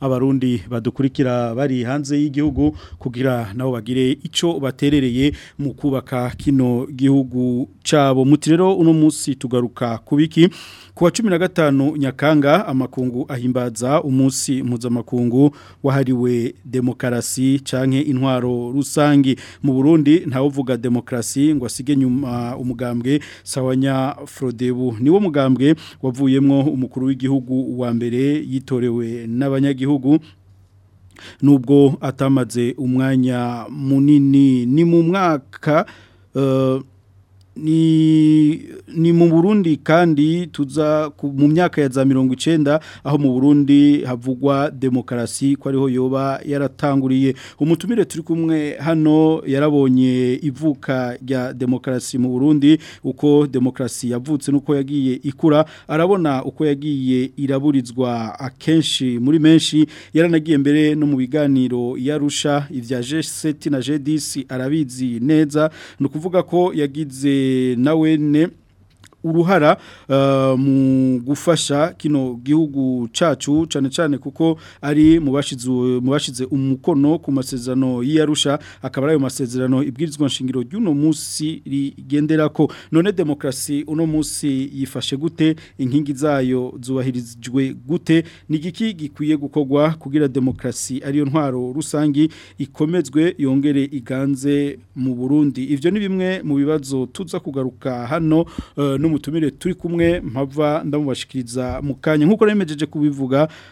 abarundi badukurikira bari hanze y'igihugu kugira nabo bagire ico baterereye mu kubaka kino gihugu cabo muti rero uno munsi tugaruka kubiki Kuwa cumi na gatanu nyakanga amakungu ahimbaza umunsi mpuzamakungu wahariwe demokarasi canke intwaro rusangi mu Burundi ntawuvuga demokarasi ngo asige nyuma umugambwe sawanya Frodebu niwo mugambwe wavuyemwo umukuru w'igihugu wa mbere yitorewe n'abanyagihugu nubwo atamaze umwanya munini ni mu mwaka uh, ni mu burundi kandi tuza mu myaka ya za mirongo icyenda aho mu burundi havugwa demokarasi ko ariho yoba yaratanguriye umutumire turi kumwe hano yarabonye ivuka rya demokarasi mu burundi uko demokarasi yavutse n'uko yagiye ikura arabona uko yagiye iraburizwa akenshi muri menshi yaranagiye mbere no mu biganiro yarusha ibya jeseti na jedisi arabizi neza ni ukuvuga ko yagize nawe eh? ne uruhara uh, mu gufasha kino gihugu cacu cyane cyane kuko ari mu bashize umukono ku masezerano y'iyarusha akaba ari masezerano ibwirizwa nshingiro ry'uno musi rigendera ko none demokrasi uno munsi yifashe gute inkingi zayo zubahirijwe gute ni gikwiye gukogwa kugira demokrasi ariyo ntwaro rusange ikomezwe yongere iganze mu burundi ibyo ni bimwe mu bibazo tuza kugaruka hano uh, no n'umutumire turi kumwe mpava ndamubashikiriza mu kanya nk'uko nemejeje kubivuga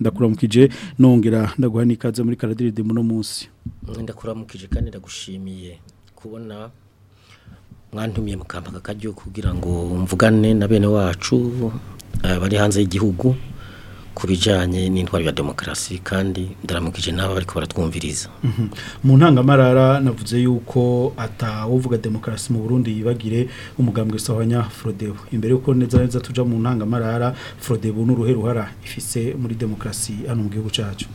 ndakuramukije nongera ndaguha nikaze muri Karadiride muno munsi ndakuramukije kandi ndagushimiye kubona mwantumiye mu kampaka kugira ngo mvugane na bene wacu eh, bari hanze y'igihugu ku bijyanye n'intwari ya demokarasi kandi ndaramukije n'aba ariko baratwumviriza mhm. mu ntangamarara navuze yuko atawuvuga demokarasi mu burundi yibagire umugambwe usohanya forodebu imbere y'uko neza neza tujya mu ntangamarara forodebu n'uruhe ruhara ifise muri demokarasi hano mu gihugu cyacu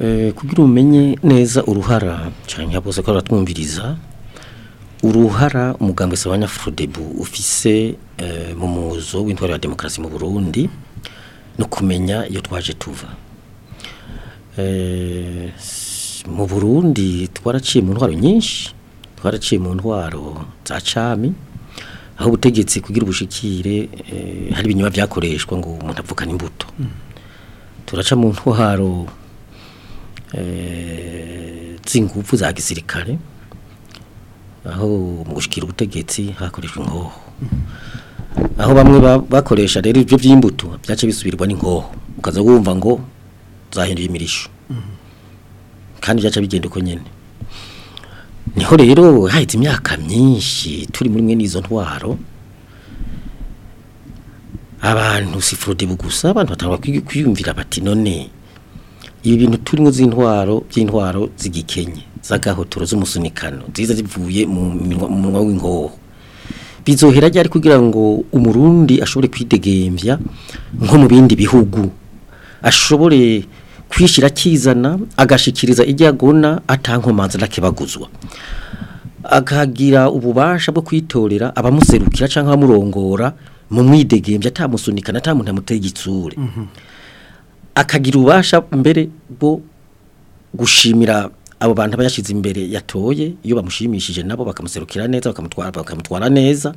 eh, kugira umenye neza uruhara cyane bose ko baratwumviriza uruhara umugambwe usohanya forodebu ufise eh, mu muzo w'intwari ya demokarasi mu burundi no kumenya iyo twaje tuva eh, mu burundi twaraciye mu ntwaro nyinshi twaraciye mu ntwaro za cami aho ubutegetsi kugira ubushikire eh, hari ibinyuma byakoreshwa ngo umuntu apfukane imbuto mm. turaca mu ntwaro eh, z'ingufu za gisirikare aho mu gushyikira ubutegetsi hakoreshwa inkoho mm. aho bamwe bakoresha rero ibyo by'imbuto byace bisubirwa n'inkoho ukaza wumva ngo zahinduye imirisho kandi byaca bigenda uko nyine niho rero hahita imyaka myinshi turi muri mwe n'izo ntwaro abantu sifurudibu gusa abantu batanga kwiyumvira bati none ibi bintu turimo z'intwaro by'intwaro zigikenye z'agahotoro z'umusunikano ziza zivuye mu minwa w'inkoho bizohera ryari kugira ngo umurundi ashobore kwidegembya nko mu bindi bihugu ashobore kwishira akizana agashikiriza ibyo agona atankomanza n'akibaguzwa akagira ububasha bwo kwitorera abamuserukira cyangwa abamurongora mu mwidegembya atamusunika atamuntu amuteye igitsure mhm. akagira ububasha mbere bwo gushimira abo bantu bayashize imbere yatoye iyo bamushimishije nabo bakamuserukira neza bakamutwara bakamutwara neza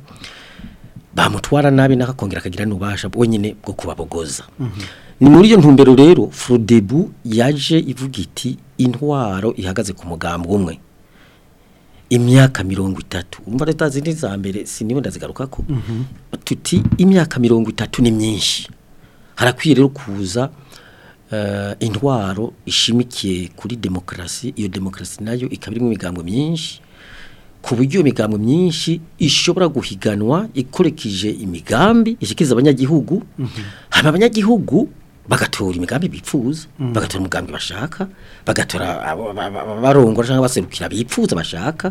bamutwara nabi nakakongera akagira n’ubasha bwonyine bwo kubabogoza ni mhm. muri iyo ntumbero rero furudebu yaje ivuga iti intwaro ihagaze ku mugambi umwe imyaka mirongo itatu umva leta zindi za mbere si ndazigaruka ko mhm. tuti imyaka mirongo itatu ni myinshi harakwiye rero kuza Eh, intwaro ishimikiye kuri demokarasi iyo demokarasi nayo ikaba irimo imigambo myinshi ku buryo imigambo myinshi ishobora guhiganwa ikorekije imigambi ishyikiza abanyagihugu haba abanyagihugu bagatora imigambi bipfuza mm. bagatora umugambi bashaka bagatora abarongora cyangwa baserukira bipfuza bashaka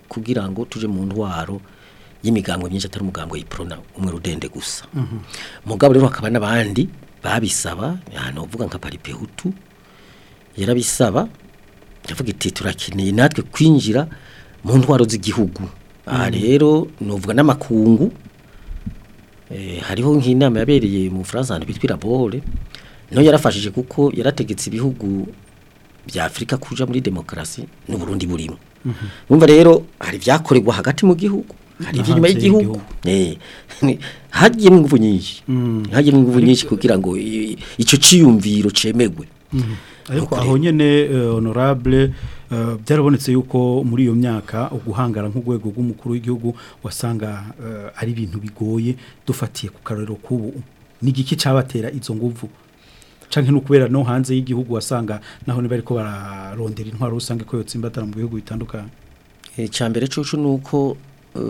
kugira ngo tuje mu ntwaro y'imigango myinshi atari umugango y'iprona umwe rudende gusa mhm. mugabo rero hakaba n'abandi babisaba ahantu eh, bavuga nka paripehutu yarabisaba yavuga iti turakeneye natwe kwinjira mu ntwaro z'igihugu aha mm. rero nuvuga n'amakungu eh, hariho nk'inama yabereye mu Bufaransa ahantu bitwa irabore yarafashije kuko yarategetse ibihugu bya afurika kuja muri demokarasi Burundi burimo numva mhm. rero hari ibyakorerwa hagati mu gihugu hari iby'inyuma y'igihugu eh, hagiyemo ingufu nyinshi mm. hagiye ingufu nyinshi kugira ngo icyo cyiyumviro cyemerwe mhm. ariko aho nyine eh, honorable Eh, byarabonetse yuko muri iyo myaka uguhangara nk'urwego rw'umukuru w'igihugu wasanga eh, ari ibintu bigoye dufatiye ku karero k'ubu ni igiki cyabatera izo nguvu canke no kubera no hanze y'igihugu wasanga naho ni bariko bararondera intwaro rusange ko yotsimbatara mu bihugu bitandukanye eh cambere cucu nuko uh,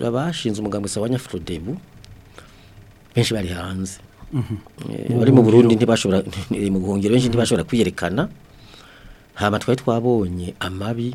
eh, abashinze umugambi sabanya Frodebu benshi bari hanze mhm. bari mu Burundi ntibashobora mu buhungiro benshi ntibashobora kwiyerekana haba twari twabonye amabi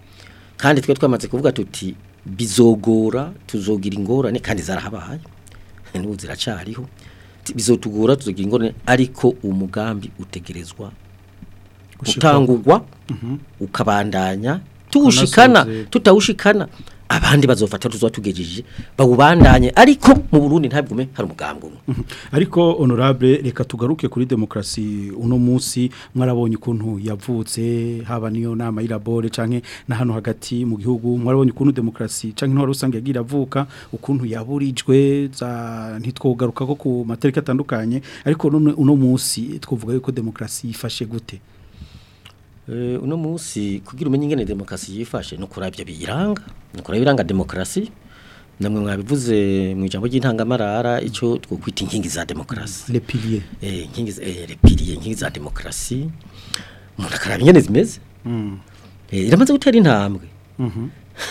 kandi twe twamaze kuvuga tuti bizogora tuzogira ingorane kandi zarahabaye n'ubu ziracariho bizotugora tuzogira ingorane ariko umugambi utegerezwa gutangurwa mhm. ukabandanya tushikana tutawushikana abandi bazofata tuzo tugejeje babubandanye ariko mu Burundi ntabigume hari umugambwe umwe mhm. ariko honorable reka tugaruke kuri demokrasi uno munsi mwarabonye ukuntu yavutse haba niyo nama irabore canke nahano hagati mu gihugu mwarabonye ukuntu demokrasi canke ntwari rusange yagira avuka ukuntu yaburijwe za ntitwogaruka ko ku mateka atandukanye ariko none uno munsi twovuga yuko demokrasi yifashe gute Eh, uno munsi kugira umenye ingene demokarasi yifashe no kurabya biyiranga no kurabya demokarasi namwe mwabivuze mu ijambo ry'intangamarara icyo twokwita inkingi za demokarasi le pilier eh inkingi eh le pilier inkingi za demokarasi umuntu akarabya ingene zimeze mm. eh iramaze gutera intambwe mhm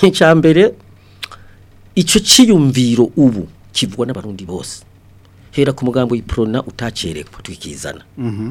mm cyambere ciyumviro ubu kivugwa n'abarundi bose hera ku mugambo y'iprona utacerekwa twikizana mhm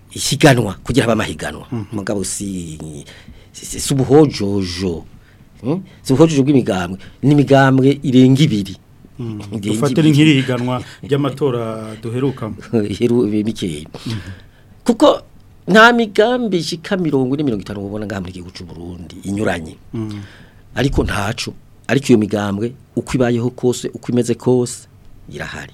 ihiganwa kugira habe amahiganwa umugabo mhm. si ubuhojojo hmm? si ubuhojojo bw'imigambwe ni imigambwe irenga ibiri mhm. dufate nk'irihiganwa ry'amatora duherukamo mikeya kuko nta migambi jika mirongo ine mirongo itanu ubona ngaha muri igihugu cy'u Burundi inyuranye mm. ariko ntacu ariko iyo migambwe uko ibayeho kose uko imeze kose irahari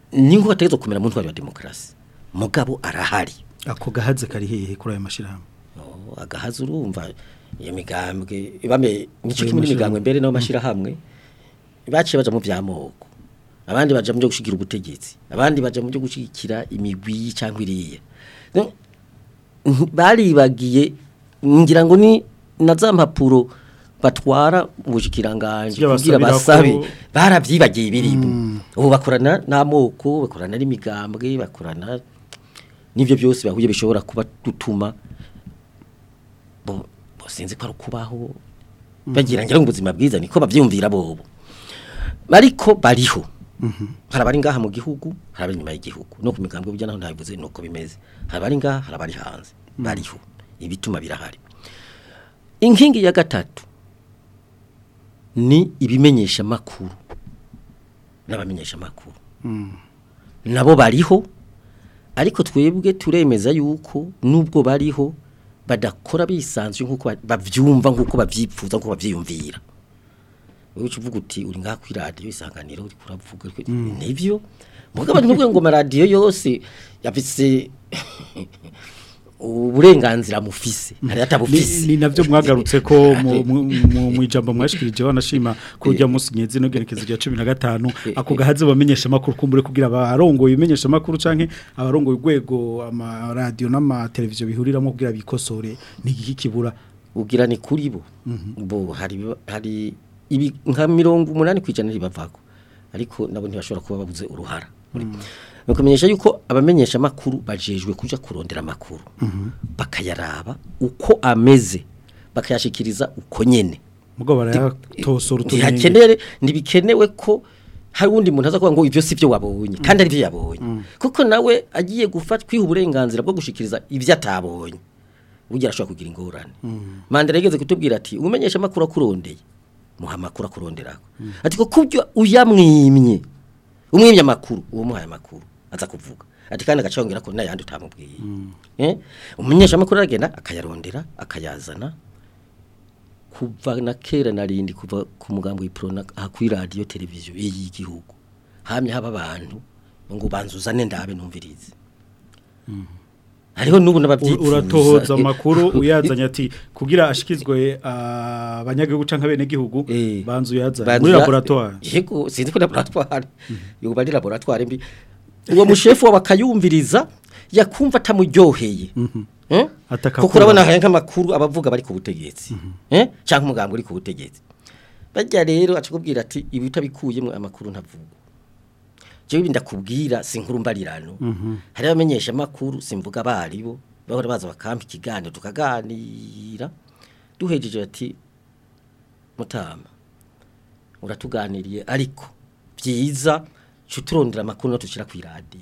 ningo bategezo kumera muntu wa demokarasi mugabo arahari ako gahaze kari hehe kuri ayo mashirahamwe no agahaze urumva iyo migambwe bame nico kimwe n'imigambwe mbere naho mashirahamwe baciye baje mu vyamoko abandi baje mu byo gushigira ubutegetsi abandi baje mu byo gushikira imigwi cyangwa iriya baribagiye ngira ngo ni na batwara ubushikiranganje kugira basabe barabyibagiye ibiribo mm. ubu bakorana n'amoko bakorana n'imigambwe bakorana n'ibyo byose bahuye bishobora kuba tutuma sinzi ko ari ukubaho mm. bagira ngo ubuzima bwiza niko babyumvira bobo ariko bariho Mhm. harabari ngaha mu gihugu harabari inyuma y'igihugu no ku migambwe bijyana naho ntabivuze ni uko bimeze harabari ngaha harabari hanze mm. bariho ibituma birahari inkingi ya gatatu ni ibimenyesha makuru n'abamenyesha makuru mm. nabo bariho ariko twebwe turemeza yuko nubwo bariho badakora bisanzwe nk'uko bavyumva nk'uko bavyifuza nk'uko bavyiyumvira wowe uvuga uti uri ngaha kuri radiyo isanganiro uri kuravuga nibyo mvuga bari n'ubwo ngoma radiyo yose yafise uburenganzira mufise mm. hari atabufise ni navyo mwagarutse ko mu ijambo mwashikirije wanashima kujya eh. munsi nyezi no gerekeza ya 15 eh, eh. ako gahaze bamenyesha makuru kumbure kugira abarongoye bimenyesha makuru canke abarongoye ugwego ama radio n'ama televiziyo bihuriramo kugira bikosore ni iki kibura ugira ni kuri bo mhm. bo hari hari ibi nka mirongo umunani ku ijana ribavako ariko nabo bashobora kuba babuze uruhara mm. bakumenyesha yuko abamenyesha makuru bajejwe kujya kurondera amakuru mm-hmm. bakayaraba uko ameze bakayashikiriza uko nyene ntihakenere ntibikenewe ko hari undi muntu aza ngo ibyo si byo wabonye mm. kandi ari byo yabonye mm. kuko nawe agiye gufata kwiha uburenganzira bwo gushyikiriza ibyo atabonye burya arashobora kugira ingorane mandara yigeze kutubwira ati umenyesha makuru akurondeye muha amakuru akuronderaho ariko kubyo uyamwimye umwimye amakuru uwo muhaye amakuru aza kuvuga ati kandi agacongera ko nayandi utamubwiye mm. eh? umunyeshamakuru aragenda akayarondera akayazana kuva na kera narindi kuva ku mugambi w'iprona aha kuri radiyo televiziyo y'igihugu hamye haba abantu ngo banzuzane ndabe numvirize mm. hariho n'ubu n'ababyitse uratohoza eh, amakuru uyazanye ati kugira ashikizwe ah, abanyagihugu canka bene gihugu eh, banzu yazanye muri laboratoire yego sinzi ko laboratoire mhm. yo bari laboratoire mbi uwo mushefu wabakayumviriza yakumva atamuryoheye mhm. eh? kuko urabona hari nk'amakuru abavuga bari ku butegetsi mhm. cyangwa umuganga uri ku butegetsi bajya rero akakubwira ati ibi utabikuyemo amakuru ntavuga jewe bindakubwira sinkuru mbarirano mhm. hari abamenyesha makuru simvuga bari bo bahora baza bakampa ikiganiro tukaganira duhejeje ati mutama uratuganiriye ariko byiza cuturondera makuru no tushira ku radio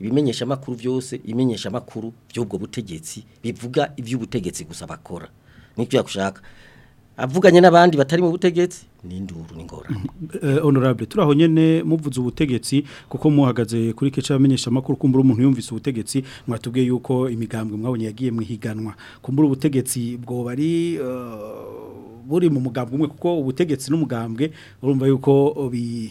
ibimenyesha amakuru byose ibimenyesha amakuru by'ubwo butegetsi bivuga iby'ubutegetsi gusa bakora nicyo yakushaka avuganye n'abandi batari mu butegetsi ni induru honorable turaho nyene muvuze ubutegetsi kuko muhagaze kuri kica bamenyesha makuru kumbura umuntu yumvise ubutegetsi mwatubwiye yuko imigambwe mwabonye yagiye mwihiganwa kumbura ubutegetsi bwo bari buri mu mugambwe umwe kuko ubutegetsi n'umugambwe urumva yuko bi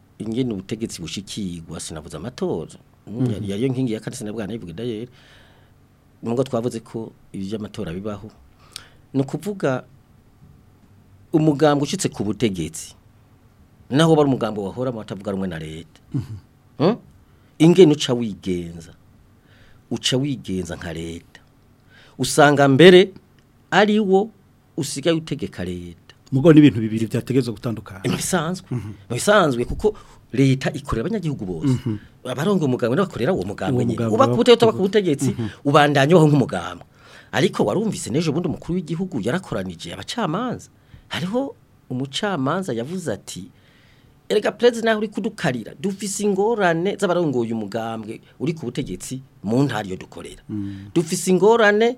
ingene ubutegetsi bushikirwa sinavuze amatora yariyo mm, nkingi mm-hmm. ya kane sinabwana yivuga dayeri nubwo twavuze ko ibyo by'amatora bibaho ni kuvuga Umugambo ushyitse ku butegetsi naho bari umugambo wahora rumwe na leta mhm. hm? ingene uca wigenza uca wigenza nka leta usanga mbere ari wo usigaye utegeka leta mugo ni ibintu bibiri byategezwe gutandukana bisanzwe mhm. bisanzwe kuko leta ikorera abanyagihugu bose mhm. abarongo umugambwe n'abakorera uwo mugambwe nyine uba ku butegetsi uba ku butegetsi ubandanya ubaho nk'umugambwe ariko warumvise n'ejo bundi umukuru w'igihugu yarakoranije abacamanza hariho umucamanza yavuze ati erega perezida nawe uri kudukarira dufise ingorane z'abarongoye umugambwe uri ku butegetsi mu ntara iyo dukorera mm. dufise ingorane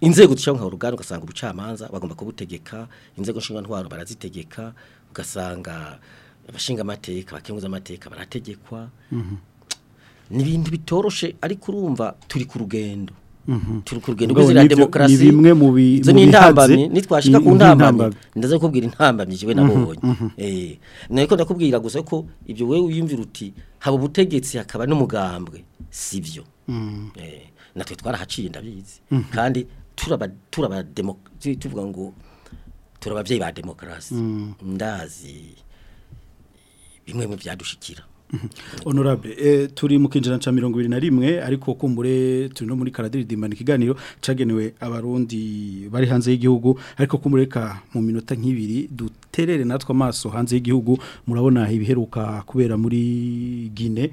inzego dushobora nka ugasanga ubucamanza bagomba kubutegeka inzego nshingamatwaro barazitegeka ugasanga amateka abakenguza amateka barategekwa mm-hmm. n’ibindi bitoroshe ariko urumva turi ku rugendo Mhm. turi ku rugendo rw'izina demokarasi ni bimwe mu bihatse nitwashika ku ntambamyi ndaze kukubwira intambamyi jiwe nabonye mhm, mhm. Eh, niko ndakubwira gusa ko ibyo wowe wiyumvira uti haba ubutegetsi hakaba n'umugambwe si byo eh, natwe twarahaciye ndabizi kandi turaba tuvuga ngo turi ababyeyi ba demokarasi ndazi bimwe mu byadushikira honorable eh, turi mu kinjira cya mirongo na rimwe ariko kumbure turi no muri karadiridimba ni ikiganiro cyagenewe abarundi bari hanze y'igihugu ariko kumureka mu minota nk'ibiri duterere natwe amaso hanze y'igihugu murabona ibiheruka kubera muri gine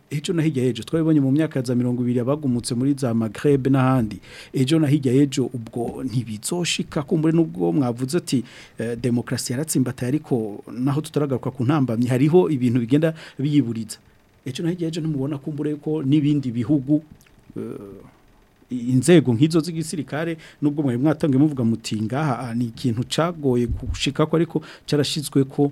ejo na ejo twabibonye mu myaka za mirongo ibiri abagumutse muri za maghreb n'ahandi ejo na ejo ubwo ntibizoshika kumbure n'ubwo mwavuze ati eh, demokrasi yaratsimbata ariko naho tutaragaruka ku ntambamyi hariho ibintu bigenda biyiburiza ejo na ejo ntimubona kumbure ko n'ibindi bihugu eh, inzego nk'izo z'igisirikare nubwo mwari mwatange muvuga muti ngaha ah, ni ikintu cyagoye gushika ko ariko cyarashyizwe ko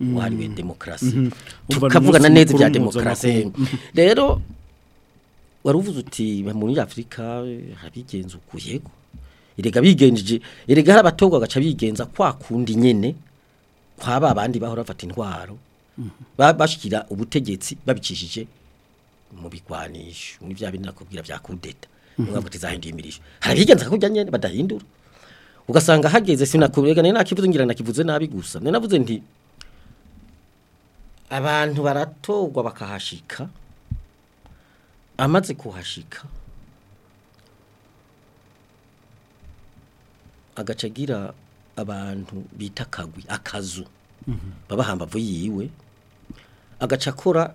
mm. wahariwe demokarasi mm-hmm. tukavugana neza ibya demokarasi rero wari uti muri afurika harabigenza ukuyego irega bigenjeje erega hari abatorwa agaca bigenza kwakunda kundi nyene kwa babandi bahora bafata intwaro mhm. bashikira ubutegetsi babicishije mu bigwanisho ni bya bindi nakubwira bya kudeta mhm. mwavuga ati imirisho harabigenza kujya nyene badahindura ugasanga hageze sinakubega nari nakivuze ngira nakivuze nabi gusa nari navuze nti abantu baratorwa bakahashika amaze kuhashika agacagira agira abantu bita akagwi akazu mhm. baba hambavu yiwe agaca akora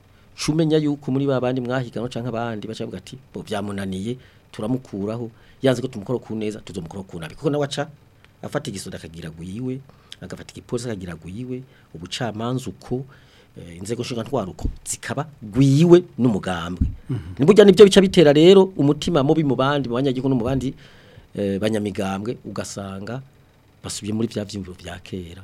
shumenya yuko muri babandi mwahiganwa canke abandi bacha ati bo byamunaniye turamukuraho yanze ko tumukora ku neza tuzomukora ku nabi kuko nawaca afata igisoda akagira guyiwe agafata igipolisi akagira guyiwe ubucamanza uko eh, inzego nshinga ntwaro zikaba gwiwe n'umugambwe mhm. niburya nibyo bica bitera rero umutima mubi mu bandi mu banyagihugu mu bandi eh, banyamigambwe ugasanga basubiye muri bya vyimviro bya kera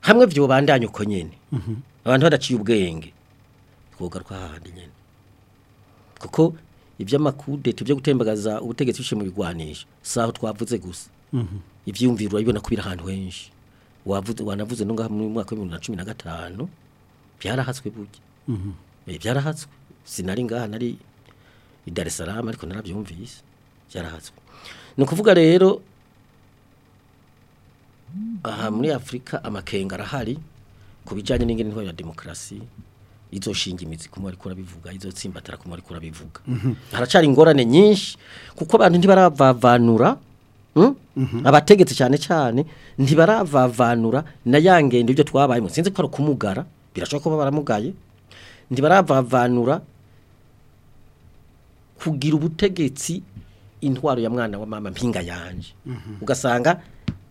hamwe byo bandanye uko nyene mhm. abantu badaciye ubwenge twogaruka hahandi nyene kuko iby'amakudeta byo gutembagaza ubutegetsi bishe mu bigwanisha saho twavuze gusa mhm. ivyumviro urabibona ko ahantu henshi wavuze wanavuze no ngaha mu mwaka wa 2015 byarahatswe burya byarahatswe mhm. eh, sinari ngaha nari i Dar es Salaam ariko narabyumvise byarahatswe ni ukuvuga rero aha muri Afrika amakenga arahari ku bijyanye n'ingendo ya demokarasi izoshinga imizi kumwe ariko urabivuga izo tsimbatara kumwe ariko urabivuga mhm. haracari ingorane nyinshi kuko abantu ntibaravavanura hmm? mhm. abategetse cyane cyane ntibaravavanura na ya ngendo ibyo twabaye sinzi ko ari ukumugara birashoboka ko baramugaye baravavanura kugira ubutegetsi intwaro ya mwana wa mama mpinga yanje mhm. ugasanga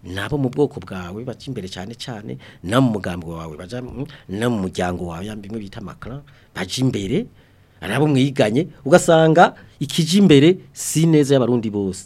nabo mu bwoko bwawe baca imbere cyane cyane na mu mugambi wawe baja mm, na mu muryango wawe yambimwe bita makara baje imbere arabo mwiganye ugasanga ikije imbere si neza y'abarundi bose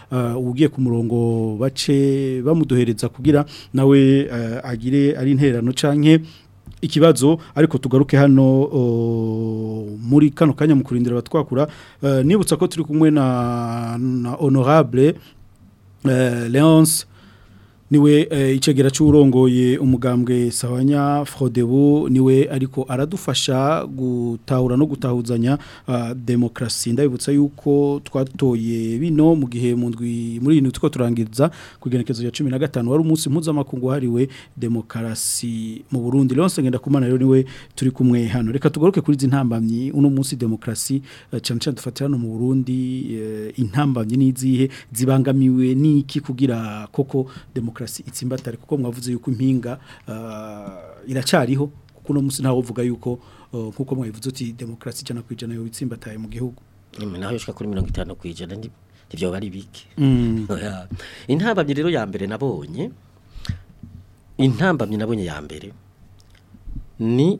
uh, ugiye ku murongo bace bamuduhereza kugira nawe eh, agire ari intererano canke ikibazo ariko tugaruke hano muri kano kanya mu kurindira abatwakura eh, nibutsa ko turi kumwe na honorable eh, Leonce niwe eh, icegera cy'urongoye umugambwe sawanya Frodebu niwe ariko aradufasha gutahura no gutahuzanya ah, demokrasi ndabibutsa yuko twatoye bino mu gihe mundwi muri iyi ndwi turangiza kugenekezo ya rya cumi na gatanu wari umunsi mpuzamakungu hariwe demokarasi mu burundi rero ngenda kumana rero niwe turi kumwe hano reka tugaruke kuri izi ntambamyi uno munsi demokarasi eh, cyane cyane dufatira hano mu burundi eh, intambamyi n'izihe zibangamiwe n'iki kugira koko demokarasi demokarasi itsimbatare kuko mwavuze yuko impinga uh, iracyariho kuko uno munsi ntawe uvuga yuko uh, nkuko mwavuze uti demokrasi ijana ku ijana yoba mu gihugu naho yishyura kuri mirongo itanu ku bari bike mm. intambamyi rero ya mbere nabonye intambamye nabonye ya mbere ni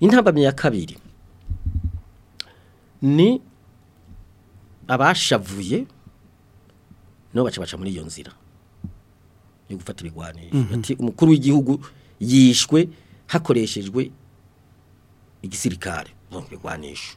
intambamya ya kabiri ni abashavuye nabo baca baca muri iyo nzira yo gufata ibigwanisho mhm. umukuru w'igihugu yishwe hakoreshejwe igisirikare mu bigwanisho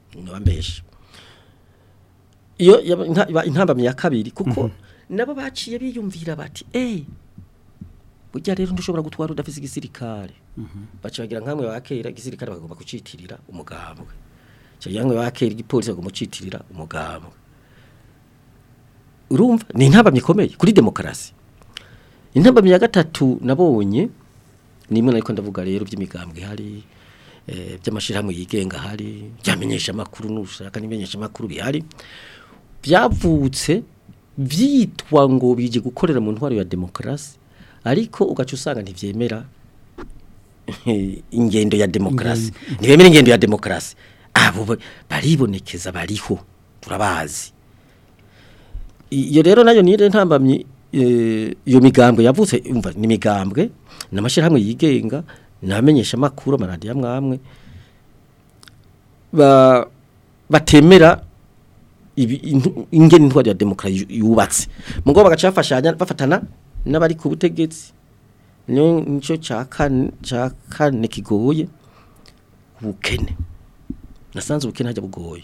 nabambeshe iyo intambamye ya kabiri kuko mhm. nabo baciye biyumvira bati eee eh, burya rero ndushobora gutwara udafite igisirikare mhm. baca bagira nk'amwe bakera igisirikare bagomba kucitirira umugambwe cyangwa nk'amwe bakera igipolisi bagomba kucitirira umugambwe urumva ni intambamye ikomeye kuri demokarasi intambamye ya gatatu nabonye ni imwe ariko ndavuga rero by'imigambwe ihari by'amashyirahamwe eh, yigenga hari byamenyesha amakuru n'ushaka n'ibimenyesha amakuru bihari byavutse byitwa ngo bijye gukorera mu ntwaro ya demokarasi ariko ugaca usanga ntibyemera ingendo ya demokarasi ntibemera ingendo ya demokarasi abo baribonekeza bariho turabazi iyo rero nayo niyo ntambamye eh, iyo migambwe yavutse ni imigambwe ni amashyirahamwe yigenga ni abamenyeshamakuru amaradiyo amwe batemera ingene intwari ya demokarasi yubatse mugabo bagaca bafashanya bafatana n'abari ku butegetsi nicyo cya kane kigoye ubukene nasanze ubukene hajya bugoye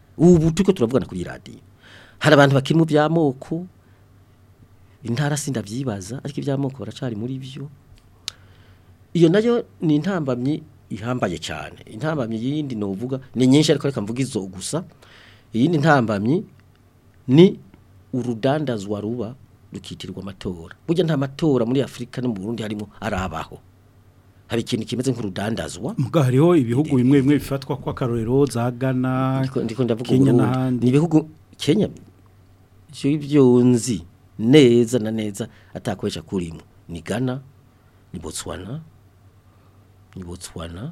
ubu turi ko turavugana kuri radiyo hari abantu bakiri mu by'amoko intara si ariko iby'amoko baracari muri byo iyo nayo ni intambamyi ihambaye cyane intambamyi yindi ni uvuga ni nyinshi ariko reka mvuga izo gusa iyindi ntambamyi ni urudandazwa ruba dukitirwa amatora burya nta matora muri afurika no mu burundi harimo arabaho hari ikintu kimeze nk'urudandazwa mbwa hariho ibihugu bimwe bimwe bifatwa ko zagana za gana kenya n'ahandi ibihugu kenya byonzi neza na neza atakoresha kurimo ni gana ni botswana ni botswana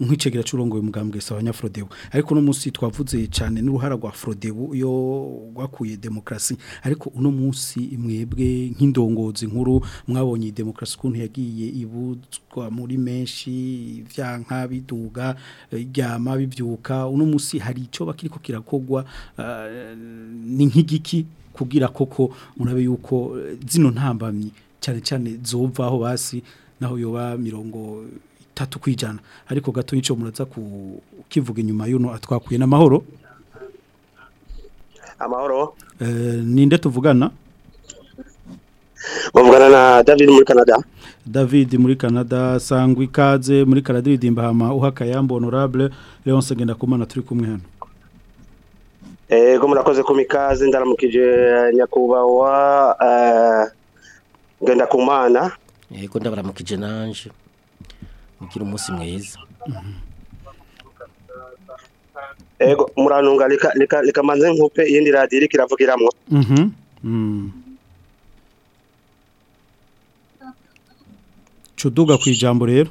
nk'icegera cy'urongoye mugambwe sabanya Frodebu ariko no munsi twavuze cyane n'uruhara rwa Frodebu yo rwakuye demokrasi ariko uno munsi imwebwe nk'indongozi nkuru mwabonye demokarasi kuntu yagiye ibuzwa muri menshi ibyanka biduga iryama bibyuka uno munsi hari icyo bakiri ko kirakogwa uh, ni nk'igiki kugira koko murabe yuko eh, zino ntambamyi cyane cyane zovaho basi naho yo yoba mirongo itatu kwijana ariko gato yico muraza kukivuga inyuma y'uno atwakuye ah, n'amahoro amahoro eh ninde tuvugana bavugana na David muri Canada David muri Canada sangwa ikaze muri Canada ridimba hama uhakaya honorable Leon Segenda kumana turi kumwe hano ego eh, murakoze ku mikaze ndaramukije eh, nyakubahwa eh, ngenda ku mana ego ndabaramukije nanje mugira umunsi mwiza ego muranunga reka manze nkupe iyindi radiyo iriko iravugiramwo mhm, mm. cuduga ku ijambo rero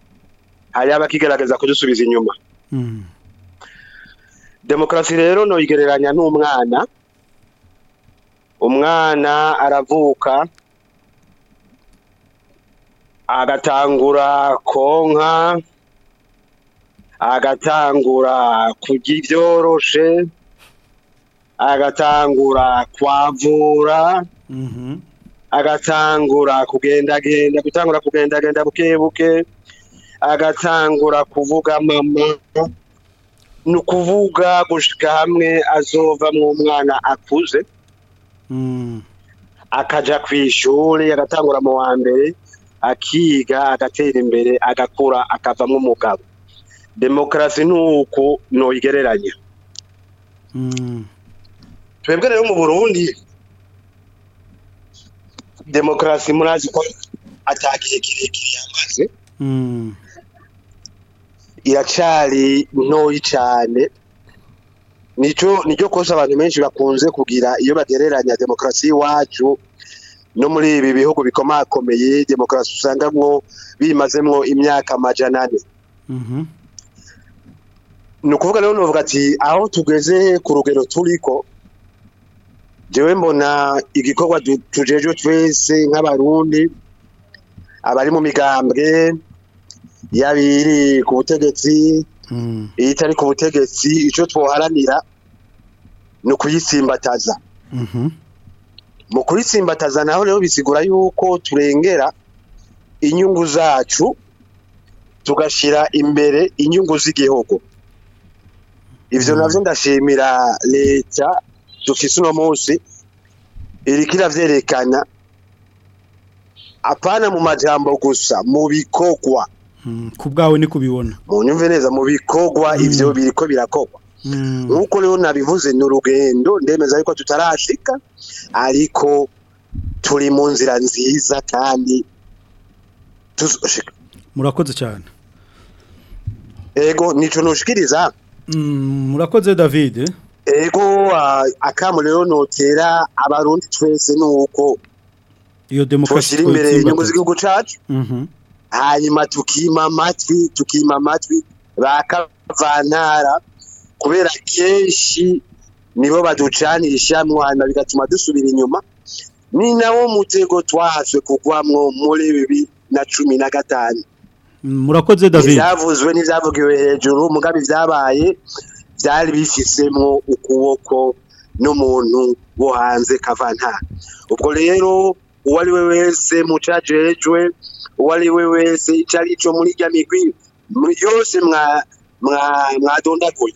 hari abakigaragaza kudusubiza inyuma hmm. Demokrasi rero ntuyigereranya n'umwana umwana aravuka agatangura konka agatangura kurya ibyoroshe agatangura kwavura mm-hmm. agatangura kugendagenda gutangura kugendagenda buke buke agatangura kuvuga mama ni ukuvuga gushyika hamwe azovamo umwana akuze mm. akajya ku ishuri agatangura mu wa mbere akiga agatera imbere agakura akavamo umugabo demokrasi ni uko ntuyigereranya mm. twebwe rero mu burundi demokarasi murazi ko atagiye kirekire yamaze mm. iracari ntoyi cyane nicyo nicyo kosa abantu benshi bakunze kugira iyo bagereranya demokrasi y'iwacu no muri ibi bihugu bikomakomeye demokarasi usangamwo bimazemwo imyaka amajana ane mhm. ni ukuvuga rero nuvuga ati aho tugeze ku rugero turiko jewe mbona igikorwa tujejwe twese nk'abarundi abari mu migambwe yaba iri ku butegetsi iyo mm. itari ku butegetsi icyo twoharanira ni ukuyitsimbataza mhm. mu kuritsindataza naho rero bisigura yuko turengera inyungu zacu tugashyira imbere inyungu z'igihugu ibyo hmm. nabyo ndashimira leta dufite uno munsi iri irabyerekana apana mu majambo gusa mu bikogwa hmm. ku bwawe ni kubibona mu nyumve neza mu bikogwa hmm. ibyo biriko birakogwa nk'uko hmm. rero nabivuze ni urugendo ndemeza yuko tutarashika ariko turi mu nzira nziza kandi tuzoshika murakoze cyane ego nico nushikiriza hmm, murakoze david ego akamu rero notera abarundi twese ni uko iyo demokarasi imbere inyungu z'igihugu cyacu mhm. hanyuma tukima amatwi tukima amatwi ba kubera kenshi nibo baducanisha hanyuma bigatuma dusubira inyuma ni nawo mutego twahatswe kugwamwo muri bibiri na cumi na gatanu murakoze david ibyavuzwe n'ibyavugiwe hejuru mugabe ibyabaye byari bifisemo ukuboko n'umuntu wo hanze kavanta ubwo rero uwo ari we wese mucajejwe uwo ari we wese icyo muri rya migwi yose mwadondaguye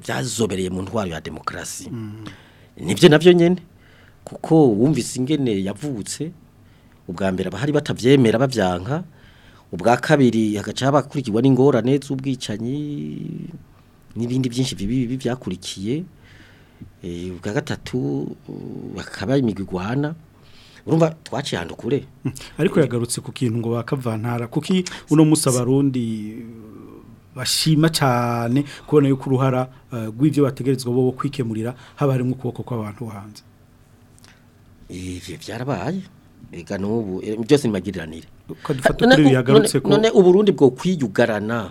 byazobereye mu ntwaro ya demokarasi nibyo nabyo nyine kuko wumvise ingene yavutse ubwa mbere abahari batabyemera babyanka ubwa kabiri hagaca bakurikirwa n'ingorane z'ubwicanyi n'ibindi byinshi bibi byakurikiye eh, ubwa gatatu bakaba imigwana urumva twaciye ahantu hmm. ariko yagarutse ku kintu ngo bakavantara kuki uno munsi abarundi bashima cyane kubona yuko uruhara eh, rw'ibyo bategerezwa bo kwikemurira haba harimo ukuboko kw'abantu hanze ibyo byarabaye reka n'ubu eh, byose ntibagiriranire ah, none uburundi bwo kwiyugarana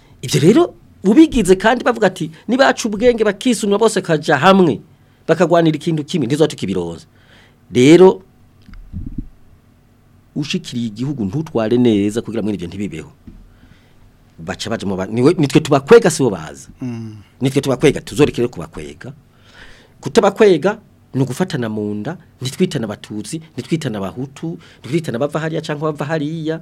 ibyo rero ubigize kandi bavuga ati nibacu ubwenge bakisunwa bose kaja hamwe bakagwanira ikintu kimwe ndizo tukibironza rero ushikiriye igihugu ntutware neza kugira ngo ibyo ntibibeho baca baje mu nitwe tubakwega si baza mm. nitwe tubakwega tuzorekere kubakwega kutabakwega ni ugufatana munda nitwitana abatutsi nitwitana abahutu nitwitana bava hariya cyangwa bava hariya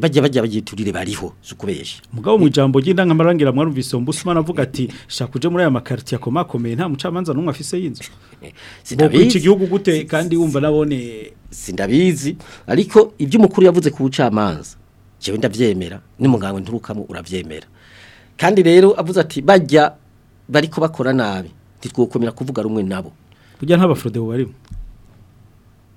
bajya bajya bagiturire bariho sukubesha mugabo mu jambo ry'indangamarangera mwarumvise umbusumana avuga ati shakuje muri aya makartier komakomeye nta mucamanza n'umwe afise y'inzu sinabizi igihugu gute kandi wumva nabone sindabizi ariko ibyo umukuru yavuze ku bucamanza jewe ndavyemera n'umugango nturukamo uravyemera kandi rero avuze ati bajya bariko bakora nabi ntitwokomera kuvuga rumwe nabo kujya nta bafrode barimo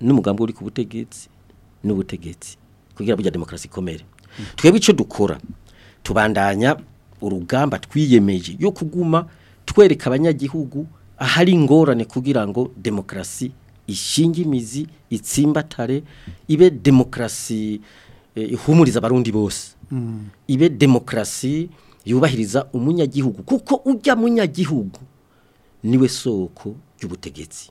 n'umugambi uri ku butegetsi n'ubutegetsi kugira burya demokarasi ikomere twebwe icyo dukora tubandanya urugamba twiyemeje yo kuguma twereka abanyagihugu ahari ingorane kugira ngo demokarasi ishinge imizi itsimbatare ibe demokarasi Eh, ihumuriza abarundi bose mm. ibe demokrasi yubahiriza umunyagihugu kuko ujya munyagihugu niwe soko ry'ubutegetsi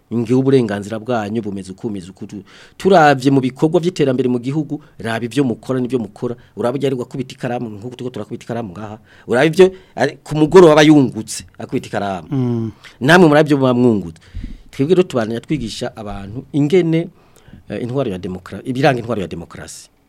ingihe uburenganzira bwanyu bumeze ukumeze ukutu turabye mu bikorwa by'iterambere mu gihugu raba ibyo mukora n'ibyo mukora uraba ujyarirwa kubita ikaramu nk'uko tuko turakubita ikaramu ngaha uraba ibyo ku mugoroba aba yungutse akubita ikaramu mm. namwe muri abyo mwungutse rero tubana twigisha abantu ingene eh, intwaro ya demokarasi ibiranga intwaro ya demokarasi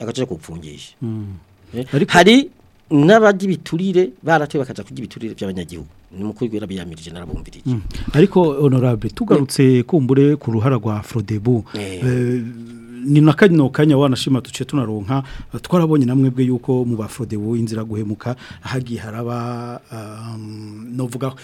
agaca kupfungisha mm. eh, hari n'abajya ibiturire barate bakajya kurya ibiturire by'abanyagihugu ni mukuru w'ibera biyamirije narabumvirije mm. ariko honorable tugarutse kumbure ku ruhara rwa Frodebu eh, ni na kano kanya wanashima duce tunaronka twarabonye namwe bwe yuko mu bafodewo inzira guhemuka hagi haraba um, novuga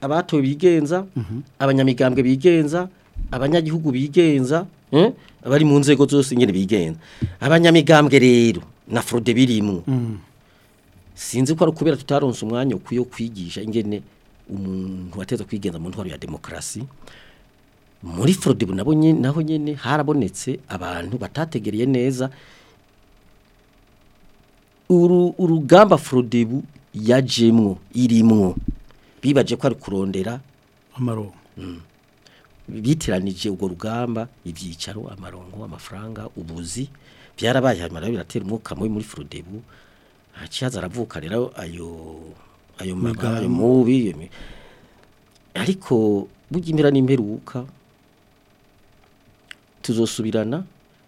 abato bigenza mhm. abanyamigambwe bigenza abanyagihugu bigenza eh, abari mu nzego zose ingene bigenza abanyamigambwe rero na forode birimwo mm. sinzi ko ari ukubera tutaronse umwanya ukwiye kwigisha ingene umuntu wateza kwigenza mu ntwaro ya demokrasi muri forodibu nabo nyine naho nyine harabonetse abantu batategereye neza urugamba forodibu yajemwo irimwo bibaje kwa ari kurondera amarongo hmm. bitiranije urwo rugamba ibyicaro amarongo amafaranga ubuzi byarabaye biratera umwuka muri forodibu haciye haza rero ayo ayo magara mubi ariko burya imirana imperuka tuzosubirana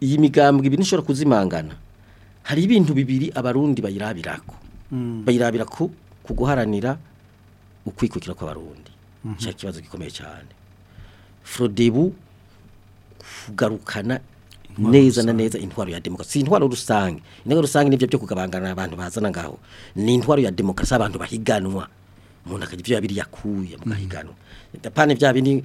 iyi migambwe ibintu ishobora kuzimangana hari ibintu bibiri abarundi bayirabirako mm. bayirabira ku guharanira ukwikukira kw'abarundi mhm. cya kibazo gikomeye cyane forodebu kugarukana neza na neza intwaro ya demokarasi si intwaro rusange intwaro rusange nibyo byo kugabangana abantu bazana ngaho ni intwaro ya demokarasi abantu bahiganwa umuntu akajya ibyo yabiri yakuye mugahiganwa mhm. ndapane bya bindi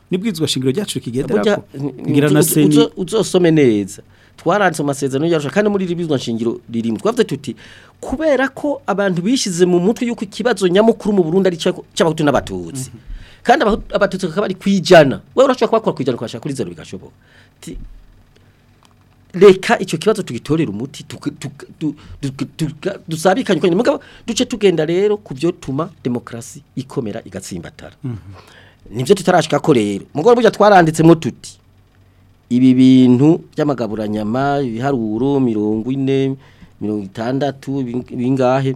nibwirizwa shingiro ryacu kigendera ngira na senyi uzosome neza twaranditse amasezerano yarusha kandi muri ribizwa nshingiro ririmo twavuze tuti kubera ko abantu bishize mu mutwe yuko ikibazo nyamukuru mu Burundi ari cy'abahutu n'abatutsi mm -hmm. kandi abatutsi bakaba ari kwijana wewe urashaka kubakora kwijana kwashaka kuri zero bikashoboka reka icyo kibazo tugitorera umuti dusabikanye kugira ngo duce tugenda rero ku byo tuma demokarasi ikomera igatsimbatara mm -hmm. nibyo tutarashika ko rero mugore burya twaranditsemo tuti ibi bintu by'amagaburanyama ibiharuro mirongo ine mirongo itandatu bingahe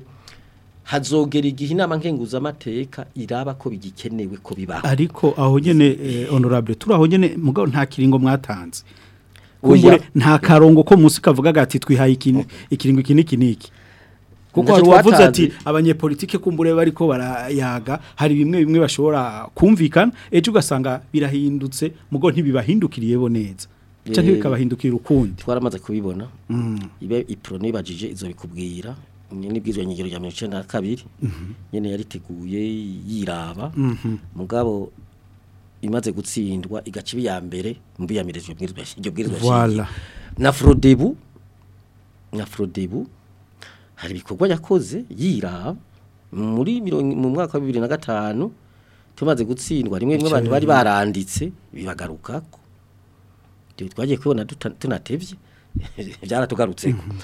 hazogera igihe inama nkenguzamateka iraba ko bigikenewe ko bibaho ariko aho nyene eh, honorable turi aho nyene mugabo nta kiringo mwatanze nta karongo ko musi kavuga gati twihaye ikintu ikiringo iki niki kuko hari uwavuze ati abanyepolitike kumbure bariko barayaga hari bimwe bimwe bashobora kumvikana ejo ugasanga birahindutse mugo ntibibahindukiriye bo neza cyangwa bikabahindukira ukundi twaramaze kubibona mm. ibe iprone ibajije izo bikubwira nyene bwizwe nyigero ya 1992 nyene yariteguye yiraba mhm. mugabo imaze gutsindwa igacibi ya mbere mbiyamirijwe bwizwe iryo bwizwe na frodebu na frodebu hari ibikorwa yakoze yiraba muri mu mwaka wa bibiri na gatanu tumaze gutsindwa rimwe rimwe abantu bari baranditse bibagaruka ko twagiye kubona tunatebye byaratugarutseko mm-hmm.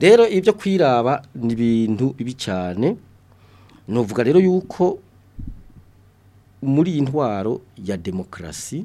rero ibyo kwiraba ni ibintu bibi cyane nuvuga rero yuko muri iyi ntwaro ya demokrasi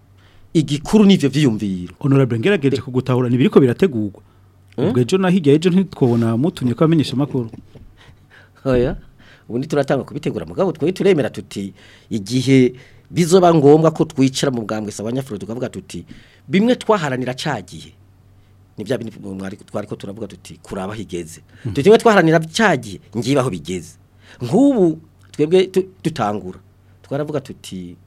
igikuru ni ibyo byiyumviro honorable ngerageje kugutahura ntibiri ko birategurwa eh? ubwo ejo na hirya y'ejo ntitwabona mutumye ko amenyesha amakuru ubundi turatanga kubitegura mugabo twe turemera tuti igihe bizoba ngombwa ko twicara mu bwambwe sabanyafuro tukavuga tuti bimwe twaharanira cyagiye nibya bindi mwari twari ko turavuga tuti kuraba higeze mm-hmm. tuti bimwe twaharanira cagiye ngibaho bigeze nk'ubu twebwe dutangura twaravuga tuti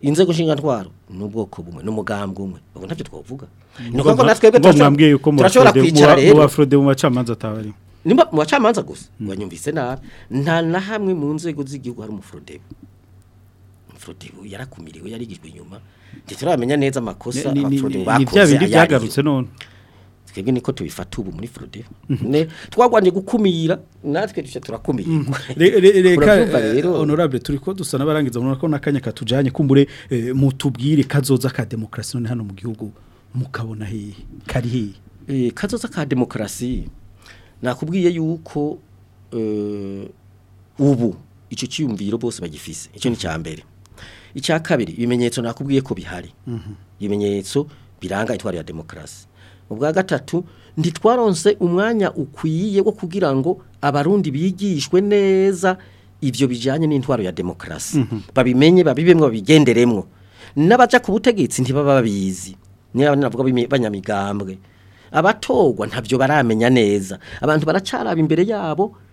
inzego nshingatwaro ni ubwoko bumwe n'umugambi umwe ubu ntabyo twavuga ni uko natwe turashobora turashobora kwicara rero mu bacamanza ataba mu bacamanza gusa banyumvise mm. nabi nta na hamwe mu nzego z'igihugu hari umufrodebo Afrode yarakumiriwe yarigijwe inyuma ntituramenya neza amakosa Afrode bakoze ni byagarutse none twebwe niko tubifata ubu muri Frode mhm. ne twagwanje gukumira natwe duce turakumira mhm. reka eh, honorable turiko dusa nabarangiza murona ko nakanya katujanye kumbure eh, mutubwire kazoza ka demokrasi none hano mu gihugu mukabona hehe kari hehe eh kazoza ka demokrasi nakubwiye yuko eh, ubu icyo cyumviro bose bagifise icyo ni cyambere icya kabiri ibimenyetso nakubwiye ko bihari ibimenyetso biranga itwara ya demokarasi ubwa gatatu ntitwaronse umwanya ukwiye wo kugira ngo abarundi bigishwe neza ibyo bijyanye n'intwaro ya demokarasi mhm. babimenye babibemwo babigenderemwo n'abaca ku butegetsi ntibaba babizi niba navuga banyamigambwe abatorwa ntabyo baramenya neza abantu baracaraba imbere yabo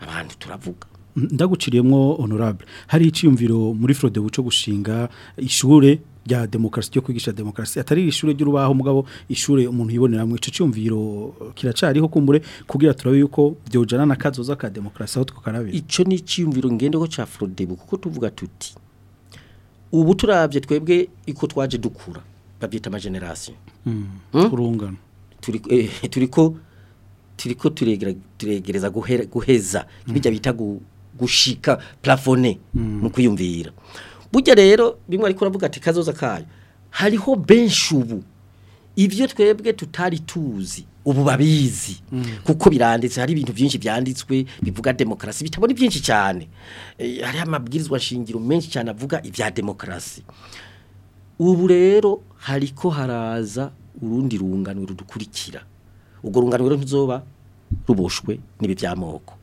abantu turavuga ndaguciriyemo honorable hari icyumviro muri forode buco gushinga ishuri rya demokarasi ryo kwigisha demokrasi atari ishuri ry'urubaho mugabo ishuri umuntu yiboneramo ico cyumviro kiracariho kumbure kugira turabe yuko byojana na kazoza ka demokrasi aho twukarabira ico ni cyumviro ngende ko ca Frodebo kuko tuvuga tuti ubu turabye twebwe iko twaje dukura babyita ama generation hmm, hmm? urungano turiko eh, turiko turegereza guheza ibijya hmm. bita gushika plafone mu kwiyumvira burya rero bimwe ariko uravuga ati kazoza kayo hariho benshi ubu ibyo twebwe tutari tuzi ubu babizi mm. kuko biranditse hari ibintu byinshi byanditswe bivuga demokarasi bitabona byinshi cyane eh, hari amabwirizwa shingiro menshi cyane avuga ibya demokarasi ubu rero hariko haraza urundi rungano rudukurikira urwo rungano rero ntizoba ruboshwe n'ibi by'amoko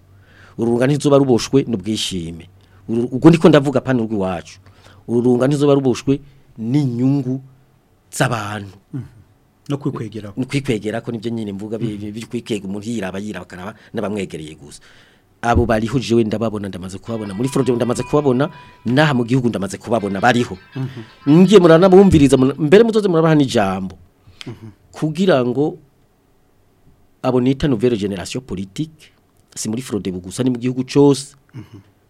urungano ntizoba ruboshwe n'ubwishime ubwo niko ndavuga pana urw'iwacu urunga ntizuba rubushwe n'inyungu z'abantu mm-hmm. no kwikwegera no kwikwegera ko nibyo nyine mvuga bikwikega umuntu yiraba yiraba akaraba n'abamwegereye gusa abo barihuje wenda ndababona ndamaze kubabona muri forode ndamaze kubabona naha mu gihugu ndamaze kubabona bariho mm-hmm. ngiye muranabumviriza mbere muzoze murabaha n'ijambo mm-hmm. kugira ngo abo nita nouvelle generation politique si muri forode gusa ni mu gihugu cyose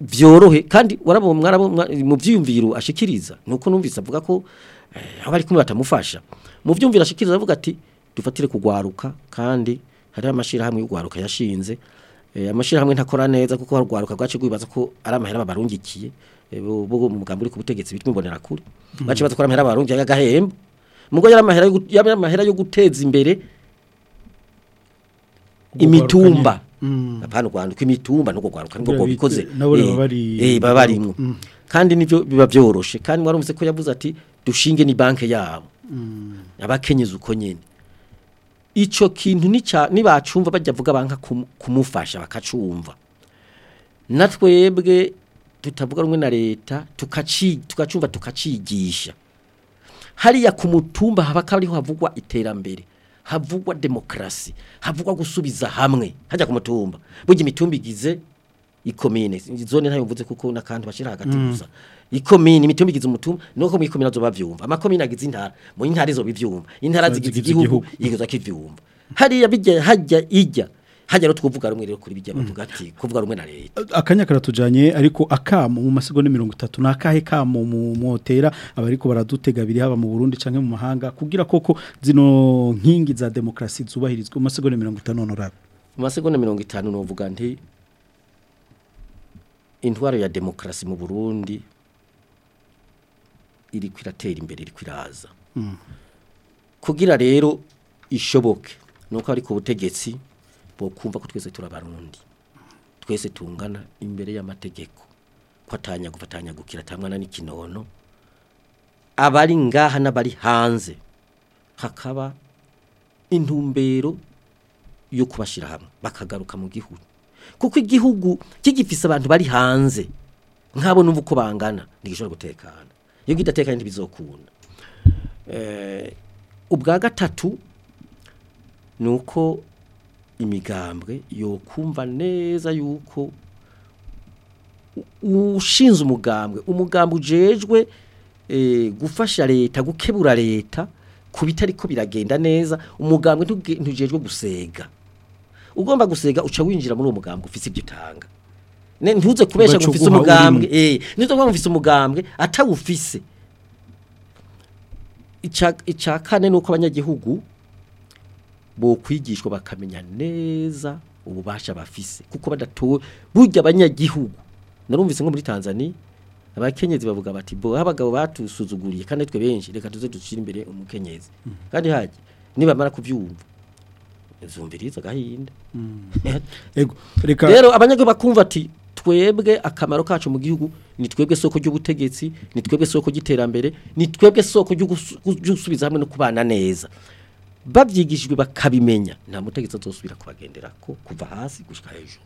byorohe kandi warabumwa mu byiyumviro ashikiriza nuko numvise avuga ko eh, aho bari kumwe batamufasha mu byumviro ashikiriza avuga ati dufatire kugwaruka kandi hari amashirahamwe y'ugwaruka yashinze eh, amashirahamwe ntakora neza kuko harugwaruka rwacu rwibaza ko ari amahera babarungikiye eh, bo mu mugambi uri ku butegetsi bitwa imbonera kuri hmm. bace baza ko amahera barungiye agahemba mugo yari amahera yo guteza imbere imitumba Mm. apana urwaruka imitumba n'urwo rwaruka ngo bikoze eh, eh, baba barimwo mm. kandi nibyo biba byoroshe kandi warumvise ko yavuze ati dushinge ni banke yabo mm. abakenyezi uko nyine icyo kintu ntibacumva bajya avuga banka kumufasha bakacumva natwebwe tutavuga rumwe na leta tukacumva tukacigisha hariya kumutumba mutumba ariho havugwa iterambere havugwa demokrasi, havugwa gusubiza hamwe hajya ku mutumba burya imitumba igize ikomine zone ntayo mvuze kuko nakantu bashira hagati mm. gusa ikomine imitumba igize umutumba nuko mu ikomine zo bavyumva amakomine agize intara mu intara zo bivyumva intara zigize igihugu igize akivyumva hariya bijya hajya ijya hajya no twavuga rumwe rero kuri bijya mm. batugati kuvuga rumwe na leta akanya karatujanye ariko akamo mu masegonda 30 nakahe kamo mu motera abariko baradutega biri haba mu Burundi canke mu mahanga kugira koko zino nkingi za demokrasi zubahirizwe mu masegonda 50 honorable mu masegonda 50 novuga nti intwaro ya demokrasi mu Burundi iri kwiratera imbere iri kwiraza mm. kugira rero ishoboke nuko ari ku butegetsi bo ko twese turabarundi twese tungana imbere y'amategeko ko gufatanya gukira atamwana n'ikinono abari ngaha n'abari hanze hakaba intumbero yo kubashyira hamwe bakagaruka mu gihugu kuko igihugu kigifise abantu bari hanze nk'abo n'ubu uko bangana ntigishobora gutekana iyo kidatekanye ntibizokunda eh, ubwa gatatu ni uko imigambwe yokumva neza yuko ushinze umugambwe umugambwe ujejwe eh, gufasha leta gukebura leta ku bitariko biragenda neza umugambwe ntujejwe gusega ugomba gusega uca winjira muri uwo mugambwe ufite ibyo utanga ntuze kubesha eh, ngo ufite umugambwe ntuze kuba ufite umugambwe atawufise icya kane ni uko abanyagihugu bo kwigishwa bakamenya neza ububasha bafise kuko badatu burya abanyagihugu narumvise nko muri Tanzania abakenyezi bavuga bati bo abagabo batusuzuguriye kandi twe benshi reka tuze dushire imbere umukenyezi mm. kandi haje nibamara kuvyumva zumviriza gahinda mm. ego reka rero abanyagihugu bakumva ati twebwe akamaro kacu mu gihugu ni twebwe soko ry'ubutegetsi ni twebwe soko ry'iterambere ni twebwe soko ry'ugusubiza hamwe no kubana neza babyigishijwe bakabimenya nta mutegetsi azosubira kubagendera ko kuva hasi gushyika hejuru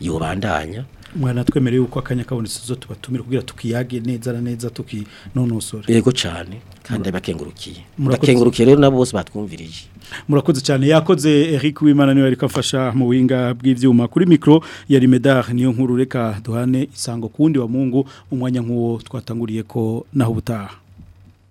yobandanya mwana twemere yuko akanya kabonetse zo tubatumire kugira tukiyage neza na neza tukinonosore yego cyane kandi bakengurukiye bakengurukiye rero nabo bose batwumvirije murakoze cyane yakoze Eric Wimana niwe ariko afasha mu winga bw'ivyuma kuri micro ya Rimedar niyo nkuru reka duhane isango kundi wa Mungu umwanya nk'uwo twatanguriye ko naho butaha